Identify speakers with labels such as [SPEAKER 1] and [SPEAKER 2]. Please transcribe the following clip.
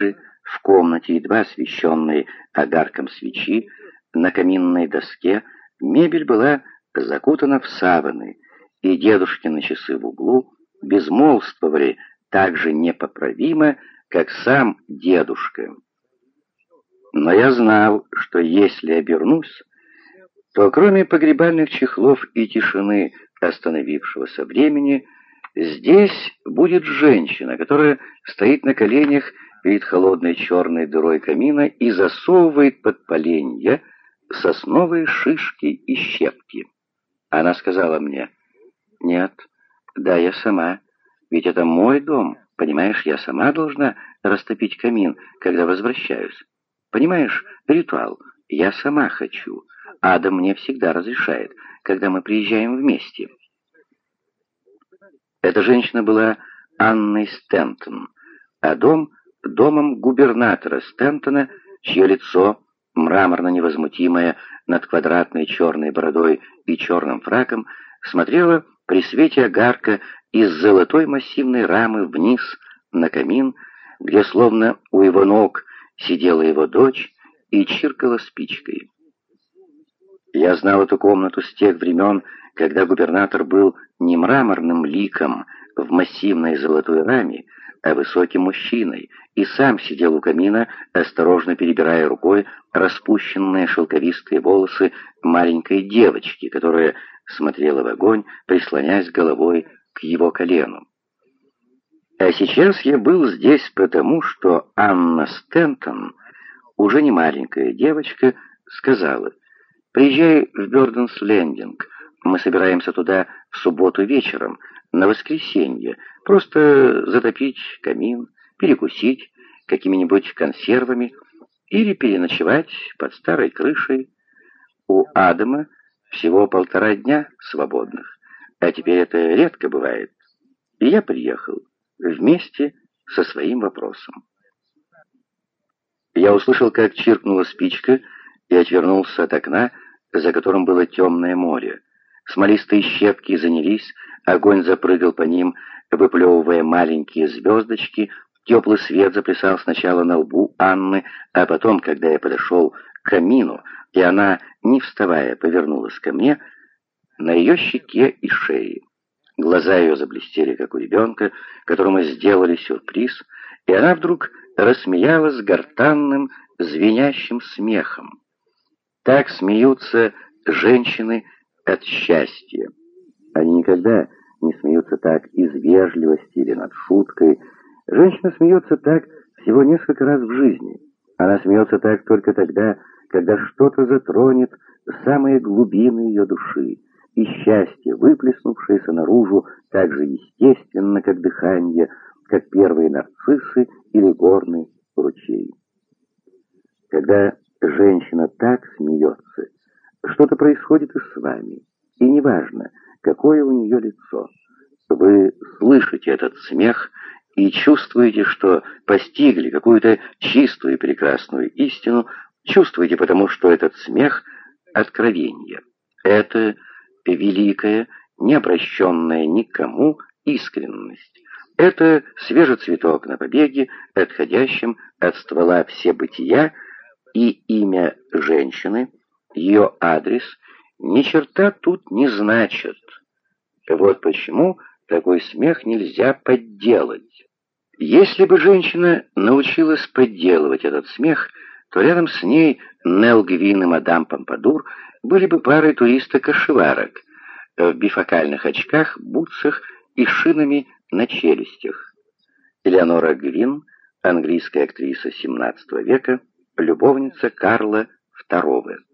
[SPEAKER 1] в комнате, едва освещенной огарком свечи, на каминной доске мебель была закутана в саваны, и дедушкины часы в углу безмолвствовали так же непоправимо, как сам дедушка. Но я знал, что если обернусь, то кроме погребальных чехлов и тишины остановившегося времени, здесь будет женщина, которая стоит на коленях перед холодной черной дырой камина и засовывает под поленья сосновые шишки и щепки. Она сказала мне, «Нет, да, я сама, ведь это мой дом, понимаешь, я сама должна растопить камин, когда возвращаюсь. Понимаешь, ритуал, я сама хочу, Адам мне всегда разрешает, когда мы приезжаем вместе». Эта женщина была Анной Стентон, а дом — домом губернатора Стентона, чье лицо мраморно-невозмутимая, над квадратной черной бородой и черным фраком, смотрела при свете огарка из золотой массивной рамы вниз на камин, где словно у его ног сидела его дочь и чиркала спичкой. Я знал эту комнату с тех времен, когда губернатор был не мраморным ликом в массивной золотой раме, а высоким мужчиной, и сам сидел у камина, осторожно перебирая рукой распущенные шелковистые волосы маленькой девочки, которая смотрела в огонь, прислоняясь головой к его колену. А сейчас я был здесь потому, что Анна Стентон, уже не маленькая девочка, сказала, «Приезжай в Бёрденс-Лендинг, мы собираемся туда в субботу вечером, на воскресенье, просто затопить камин, перекусить какими-нибудь консервами или переночевать под старой крышей. У Адама всего полтора дня свободных, а теперь это редко бывает. И я приехал вместе со своим вопросом. Я услышал, как чиркнула спичка, и отвернулся от окна, за которым было темное море. Смолистые щепки занялись, огонь запрыгал по ним, выплевывая маленькие звездочки, теплый свет заплясал сначала на лбу Анны, а потом, когда я подошел к камину, и она, не вставая, повернулась ко мне, на ее щеке и шее. Глаза ее заблестели, как у ребенка, которому сделали сюрприз, и она вдруг рассмеялась гортанным, звенящим смехом. Так смеются женщины от счастья. Они никогда не смеются так из вежливости или над шуткой. Женщина смеется так всего несколько раз в жизни. Она смеется так только тогда, когда что-то затронет самые глубины ее души, и счастье, выплеснувшееся наружу, так же естественно, как дыхание, как первые нарциссы или горный ручей. Когда женщина так смеется, что-то происходит и с вами, какое у нее лицо. Вы слышите этот смех и чувствуете, что постигли какую-то чистую и прекрасную истину, чувствуете потому, что этот смех — откровение. Это великая, не обращенная никому искренность. Это свежий цветок на побеге, отходящем от ствола все бытия, и имя женщины, ее адрес, ни черта тут не значит. Вот почему такой смех нельзя подделать. Если бы женщина научилась подделывать этот смех, то рядом с ней Нел Гвин и мадам Помпадур были бы парой туристок-кошеварок в бифокальных очках, бутсах и шинами на челюстях. Элеонора Гвин, английская актриса XVII века, любовница Карла II.